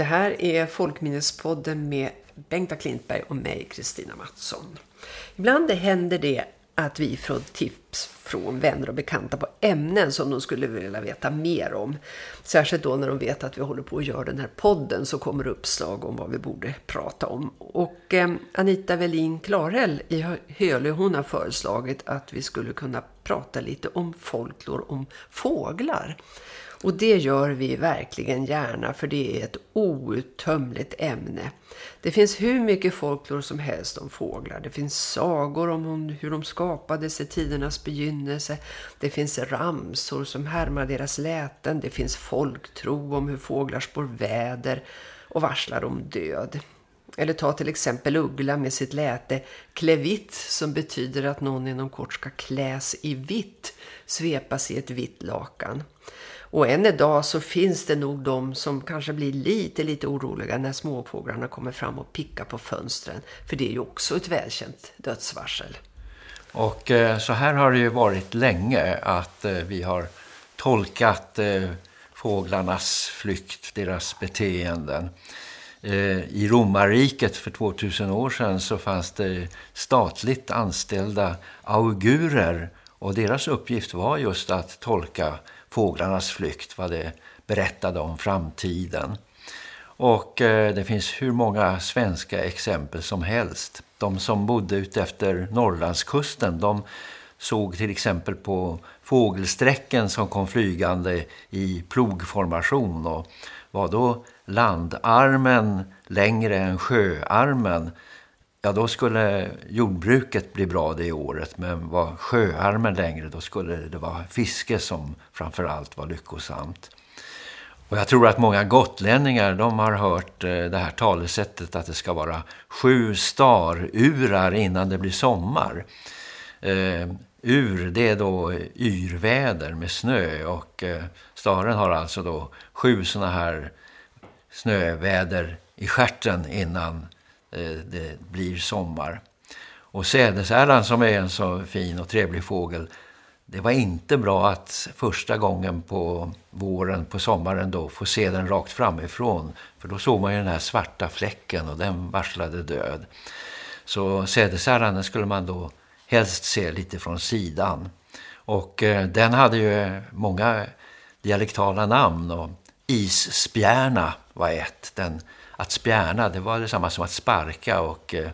Det här är Folkminnespodden med Bengta Klintberg och mig, Kristina Mattsson. Ibland händer det att vi får tips från vänner och bekanta på ämnen som de skulle vilja veta mer om. Särskilt då när de vet att vi håller på att göra den här podden så kommer uppslag om vad vi borde prata om. Och eh, Anita Velin Klarell i Hölö hon har föreslagit att vi skulle kunna prata lite om folklor om fåglar. Och det gör vi verkligen gärna för det är ett outtömligt ämne. Det finns hur mycket folklor som helst om fåglar. Det finns sagor om hur de skapades i tidernas begynnelse. Det finns ramsor som härmar deras läten. Det finns folktro om hur fåglar spår väder och varslar om död. Eller ta till exempel uggla med sitt läte klevitt som betyder att någon inom kort ska kläs i vitt, svepas i ett vitt lakan. Och än idag så finns det nog de som kanske blir lite lite oroliga när småfåglarna kommer fram och pickar på fönstren. För det är ju också ett välkänt dödsvarsel. Och eh, så här har det ju varit länge att eh, vi har tolkat eh, fåglarnas flykt, deras beteenden. I romarriket för 2000 år sedan så fanns det statligt anställda augurer och deras uppgift var just att tolka fåglarnas flykt, vad det berättade om framtiden. Och eh, det finns hur många svenska exempel som helst. De som bodde utefter Norrlandskusten, de såg till exempel på fågelsträcken som kom flygande i plogformation och var då landarmen längre än sjöarmen ja då skulle jordbruket bli bra det året men var sjöarmen längre då skulle det vara fiske som framförallt var lyckosamt. Och jag tror att många gotlänningar de har hört eh, det här talesättet att det ska vara sju starurar innan det blir sommar. Eh, ur det är då yrväder med snö och eh, staren har alltså då sju såna här snöväder i skärten innan Eh, det blir sommar. Och sädesärlan som är en så fin och trevlig fågel, det var inte bra att första gången på våren, på sommaren då, få se den rakt framifrån. För då såg man ju den här svarta fläcken och den varslade död. Så sädesärlan skulle man då helst se lite från sidan. Och eh, den hade ju många dialektala namn och isspjärna var ett. Den att spjärna, det var detsamma som att sparka och eh,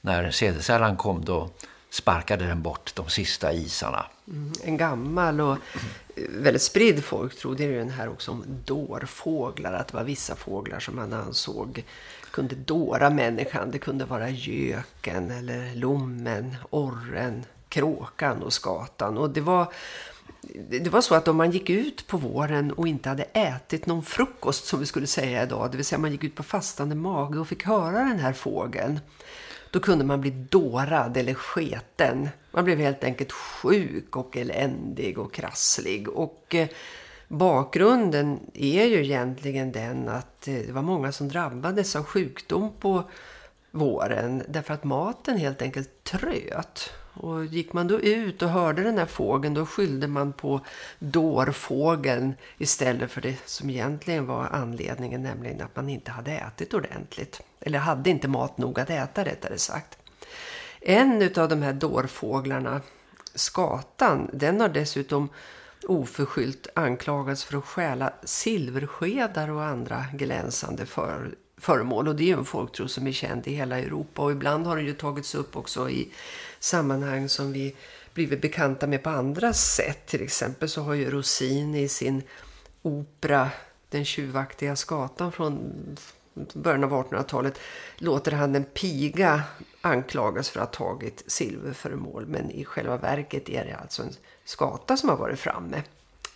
när cedersällan kom då sparkade den bort de sista isarna. Mm, en gammal och eh, väldigt spridd folk trodde ju den här också om dårfåglar. Att det var vissa fåglar som man ansåg kunde dåra människan. Det kunde vara göken eller lommen, orren, kråkan och skatan. Och det var det var så att om man gick ut på våren och inte hade ätit någon frukost som vi skulle säga idag, det vill säga man gick ut på fastande mage och fick höra den här fågeln, då kunde man bli dårad eller sketen. Man blev helt enkelt sjuk och eländig och krasslig. Och eh, bakgrunden är ju egentligen den att eh, det var många som drabbades av sjukdom på våren därför att maten helt enkelt tröt. Och gick man då ut och hörde den här fågeln då skyllde man på dårfågeln istället för det som egentligen var anledningen nämligen att man inte hade ätit ordentligt. Eller hade inte mat nog att äta rättare sagt. En av de här dårfåglarna, skatan, den har dessutom oförskyllt anklagats för att stjäla silverskedar och andra glänsande för, föremål. Och det är ju en folktro som är känd i hela Europa och ibland har den ju tagits upp också i sammanhang som vi blivit bekanta med på andra sätt. Till exempel så har ju Rossini i sin opera Den tjuvaktiga skatan från början av 1800-talet låter han en piga anklagas för att ha tagit silverföremål. Men i själva verket är det alltså en skata som har varit framme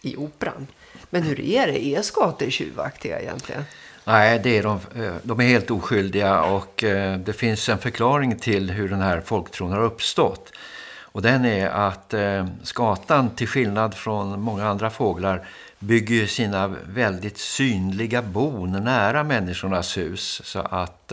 i operan. Men hur är det? Är skator tjuvaktiga egentligen? Nej, det är de, eh, de är helt oskyldiga och eh, det finns en förklaring till hur den här folktron har uppstått. Och den är att eh, skatan till skillnad från många andra fåglar bygger sina väldigt synliga bon nära människornas hus. Så att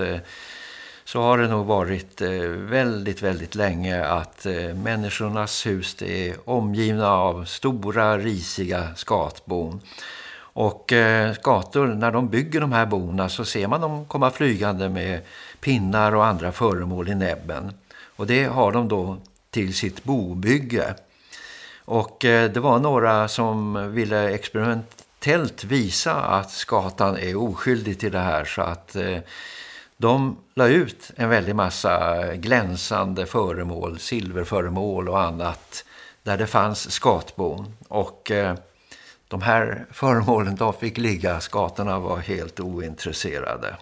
så har det nog varit väldigt, väldigt länge att människornas hus är omgivna av stora, risiga skatbon. Och eh, skator, när de bygger de här bona, så ser man dem komma flygande med pinnar och andra föremål i näbben. Och det har de då till sitt bobygge. Och eh, det var några som ville experimentellt visa att skatan är oskyldig till det här så att eh, de la ut en väldig massa glänsande föremål, silverföremål och annat där det fanns skatbon. Och eh, de här föremålen de fick ligga, skatorna var helt ointresserade.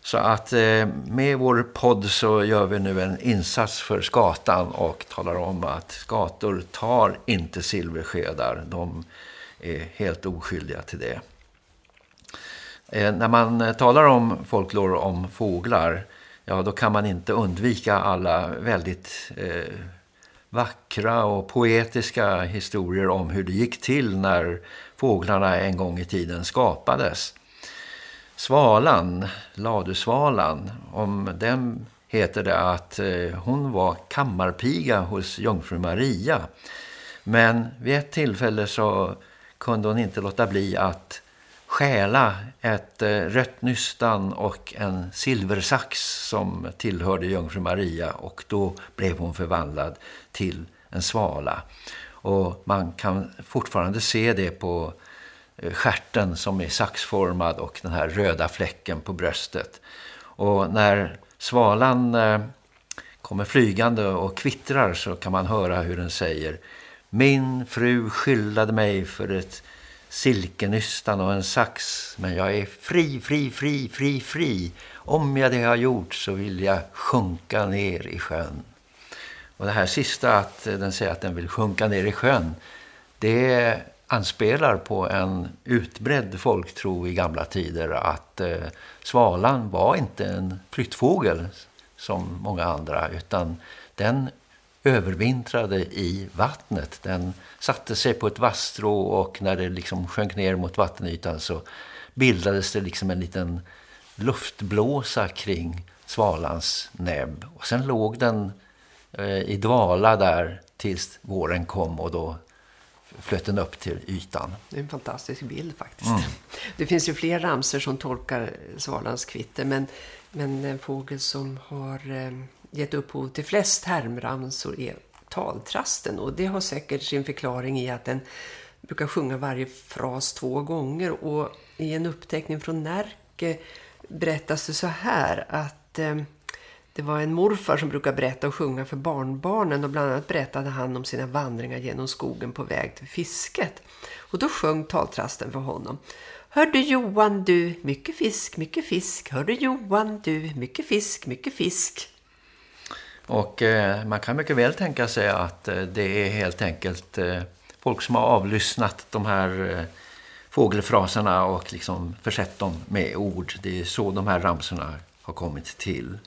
Så att eh, med vår podd så gör vi nu en insats för skatan och talar om att skator tar inte silverskedar. De är helt oskyldiga till det. Eh, när man eh, talar om folklore om fåglar, ja då kan man inte undvika alla väldigt eh, vackra och poetiska historier om hur det gick till när fåglarna en gång i tiden skapades. Svalan, ladusvalan, om den heter det att eh, hon var kammarpiga hos jungfru Maria. Men vid ett tillfälle så kunde hon inte låta bli att stjäla ett eh, rött nystan och en silversax som tillhörde jungfru Maria och då blev hon förvandlad till en svala. Och man kan fortfarande se det på eh, skärten som är saxformad och den här röda fläcken på bröstet. Och när svalan eh, kommer flygande och kvittrar så kan man höra hur den säger Min fru skyllade mig för ett silkenystan och en sax. Men jag är fri, fri, fri, fri, fri. Om jag det har gjort så vill jag sjunka ner i sjön. Och det här sista att den säger att den vill sjunka ner i sjön. Det anspelar på en utbredd folktro i gamla tider att eh, svalan var inte en flyttfågel som många andra utan den övervintrade i vattnet. Den satte sig på ett vasstrå och när det liksom sjönk ner mot vattenytan så bildades det liksom en liten luftblåsa kring svalans näbb. Och sen låg den i dvala där tills våren kom och då flöt den upp till ytan. Det är en fantastisk bild faktiskt. Mm. Det finns ju fler ramser som tolkar svalans kvitter men, men en fågel som har... Eh gett upphov till flest termramsor är taltrasten och det har säkert sin förklaring i att den brukar sjunga varje fras två gånger och i en uppteckning från Närke berättas det så här att eh, det var en morfar som brukade berätta och sjunga för barnbarnen och bland annat berättade han om sina vandringar genom skogen på väg till fisket. Och då sjöng taltrasten för honom. Hör du Johan du, mycket fisk, mycket fisk. Hör du Johan du, mycket fisk, mycket fisk. Och eh, man kan mycket väl tänka sig att eh, det är helt enkelt eh, folk som har avlyssnat de här eh, fågelfraserna och liksom försett dem med ord. Det är så de här ramsorna har kommit till.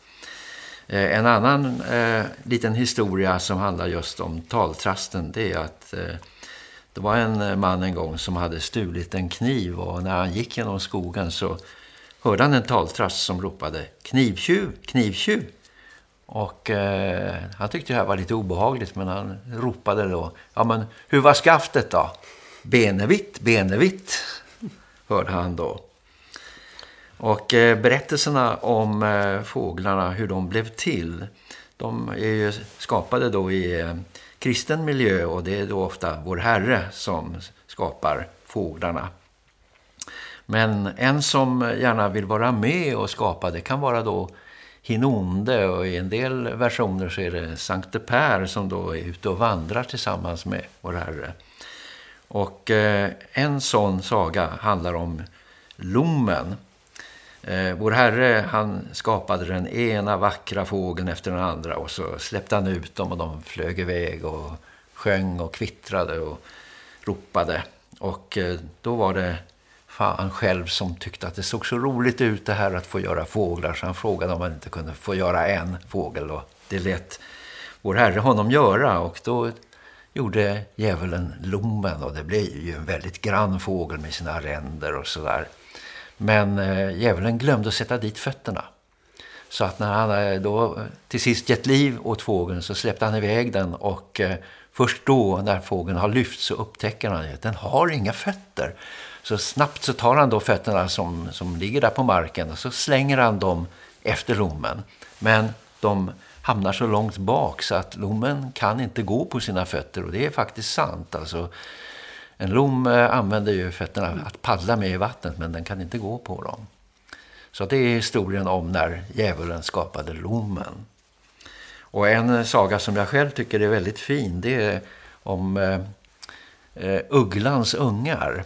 Eh, en annan eh, liten historia som handlar just om taltrasten det är att eh, det var en eh, man en gång som hade stulit en kniv och när han gick genom skogen så hörde han en taltrast som ropade knivtjuv, knivtjuv. Och eh, han tyckte det här var lite obehagligt men han ropade då Ja men hur var skaftet då? Benevitt, benevitt hörde han då. Och eh, berättelserna om eh, fåglarna, hur de blev till de är ju skapade då i eh, kristen miljö och det är då ofta vår Herre som skapar fåglarna. Men en som gärna vill vara med och skapa det kan vara då Hinonde och i en del versioner så är det Sankte Per som då är ute och vandrar tillsammans med vår Herre. Och en sån saga handlar om Lommen. Eh, vår Herre han skapade den ena vackra fågeln efter den andra och så släppte han ut dem och de flög iväg och sjöng och kvittrade och ropade. Och eh, då var det fan själv som tyckte att det såg så roligt ut det här att få göra fåglar så han frågade om han inte kunde få göra en fågel och det lät vår herre honom göra och då gjorde djävulen lommen och det blev ju en väldigt grann fågel med sina ränder och sådär. Men eh, djävulen glömde att sätta dit fötterna. Så att när han eh, då till sist gett liv åt fågeln så släppte han iväg den och eh, först då när fågeln har lyft så upptäcker han att den har inga fötter. Så snabbt så tar han då fötterna som, som ligger där på marken och så slänger han dem efter lommen. Men de hamnar så långt bak så att lommen kan inte gå på sina fötter och det är faktiskt sant. Alltså, en lom eh, använder ju fötterna att paddla med i vattnet men den kan inte gå på dem. Så det är historien om när djävulen skapade lommen. Och en eh, saga som jag själv tycker är väldigt fin det är om eh, eh, ugglans ungar.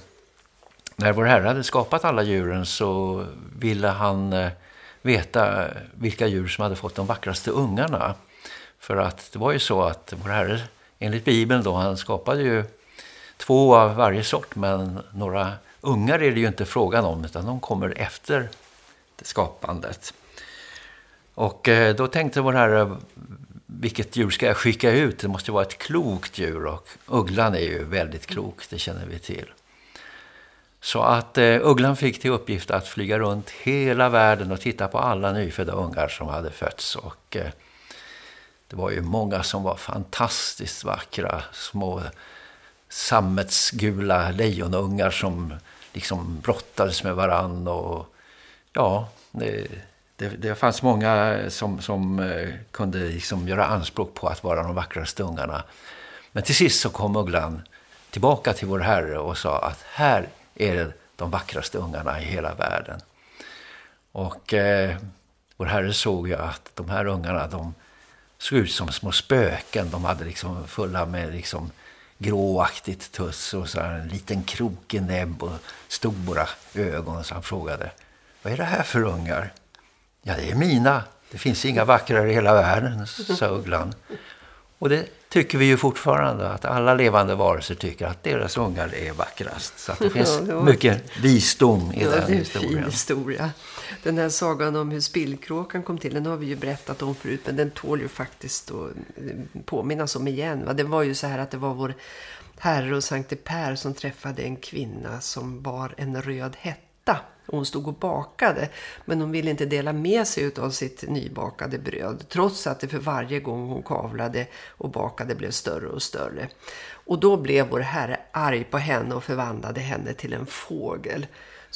När vår herre hade skapat alla djuren så ville han eh, veta vilka djur som hade fått de vackraste ungarna. För att det var ju så att vår herre enligt Bibeln då, han skapade ju två av varje sort men några ungar är det ju inte frågan om utan de kommer efter skapandet. Och eh, då tänkte vår herre, vilket djur ska jag skicka ut? Det måste vara ett klokt djur och ugglan är ju väldigt klok, det känner vi till. Så att eh, ugglan fick till uppgift att flyga runt hela världen och titta på alla nyfödda ungar som hade fötts. Och eh, det var ju många som var fantastiskt vackra, små sammetsgula lejonungar som liksom brottades med varann och ja, det, det, det fanns många som, som eh, kunde liksom göra anspråk på att vara de vackraste ungarna. Men till sist så kom ugglan tillbaka till vår herre och sa att här är det de vackraste ungarna i hela världen. Och eh, vår herre såg ju att de här ungarna de såg ut som små spöken. De hade liksom fulla med liksom gråaktigt tuss och så en liten krokig näbb och stora ögon. Så han frågade, vad är det här för ungar? Ja, det är mina. Det finns inga vackrare i hela världen, sa ugglan. Och det tycker vi ju fortfarande att alla levande varelser tycker att deras ungar är vackrast. Så det finns ja, det var... mycket visdom i ja, den det är historien. Fin historia. Den här sagan om hur spillkråkan kom till, den har vi ju berättat om förut. Men den tål ju faktiskt att eh, påminnas om igen. Va? Det var ju så här att det var vår herre och Sankte Per som träffade en kvinna som bar en röd hetta. hon stod och bakade. Men hon ville inte dela med sig av sitt nybakade bröd. Trots att det för varje gång hon kavlade och bakade blev större och större. Och då blev vår herre arg på henne och förvandlade henne till en fågel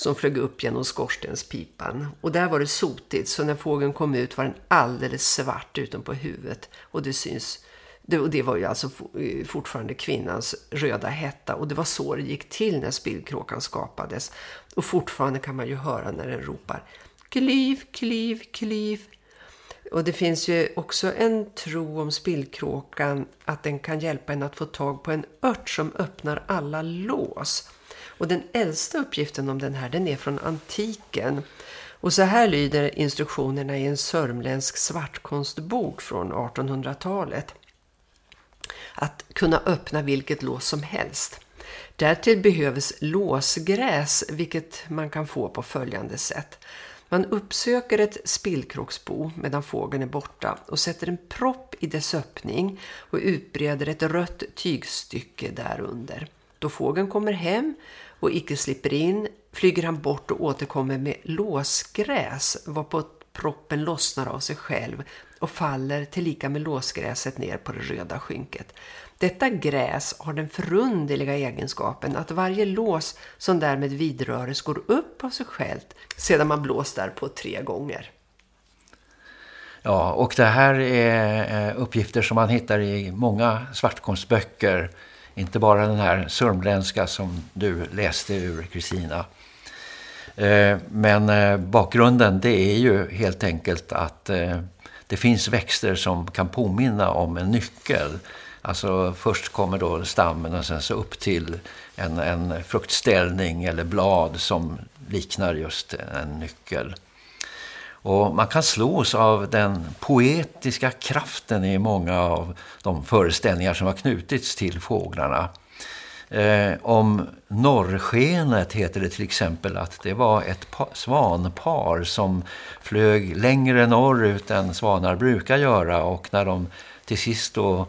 som flög upp genom skorstenspipan. Och där var det sotigt så när fågeln kom ut var den alldeles svart utom på huvudet. Och det syns det, och det var ju alltså eh, fortfarande kvinnans röda hetta. Och det var så det gick till när spillkråkan skapades. Och fortfarande kan man ju höra när den ropar kliv, kliv, kliv. Och det finns ju också en tro om spillkråkan att den kan hjälpa en att få tag på en ört som öppnar alla lås. Och den äldsta uppgiften om den här den är från antiken. Och så här lyder instruktionerna i en sörmländsk svartkonstbok från 1800-talet att kunna öppna vilket lås som helst. Därtill behövs låsgräs vilket man kan få på följande sätt. Man uppsöker ett spillkråksbo medan fågeln är borta och sätter en propp i dess öppning och utbreder ett rött tygstycke därunder. Då fågeln kommer hem och icke slipper in flyger han bort och återkommer med låsgräs varpå proppen lossnar av sig själv och faller tillika med låsgräset ner på det röda skynket. Detta gräs har den förunderliga egenskapen att varje lås som därmed vidröres går upp av sig självt sedan man blåst där på tre gånger. Ja, och det här är eh, uppgifter som man hittar i många svartkonstböcker. Inte bara den här sörmländska som du läste ur, Kristina. Eh, men eh, bakgrunden det är ju helt enkelt att eh, det finns växter som kan påminna om en nyckel. Alltså först kommer då stammen och sen så upp till en, en fruktställning eller blad som liknar just en nyckel. Och man kan slås av den poetiska kraften i många av de föreställningar som har knutits till fåglarna. Eh, om norrskenet heter det till exempel att det var ett svanpar som flög längre norrut än svanar brukar göra och när de till sist då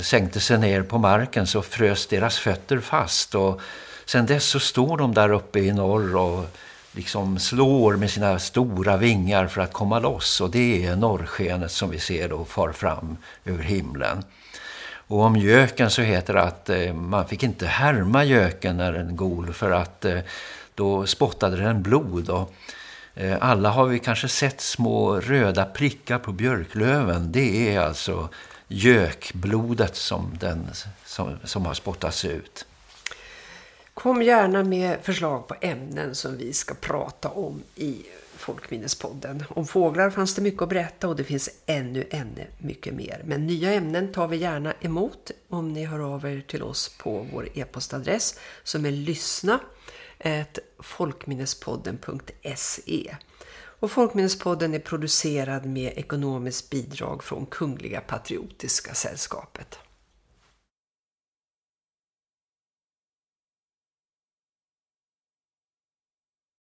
sänkte sig ner på marken så frös deras fötter fast och sen dess så står de där uppe i norr och liksom slår med sina stora vingar för att komma loss och det är norrskenet som vi ser då far fram över himlen. Och om göken så heter det att eh, man fick inte härma göken när den gol för att eh, då spottade den blod och eh, alla har vi kanske sett små röda prickar på björklöven. Det är alltså gökblodet som, den, som, som har spottats ut. Kom gärna med förslag på ämnen som vi ska prata om i Folkminnespodden. Om fåglar fanns det mycket att berätta och det finns ännu, ännu mycket mer. Men nya ämnen tar vi gärna emot om ni hör av er till oss på vår e-postadress som är lyssna folkminnespodden.se och Folkminnespodden är producerad med ekonomiskt bidrag från Kungliga Patriotiska Sällskapet.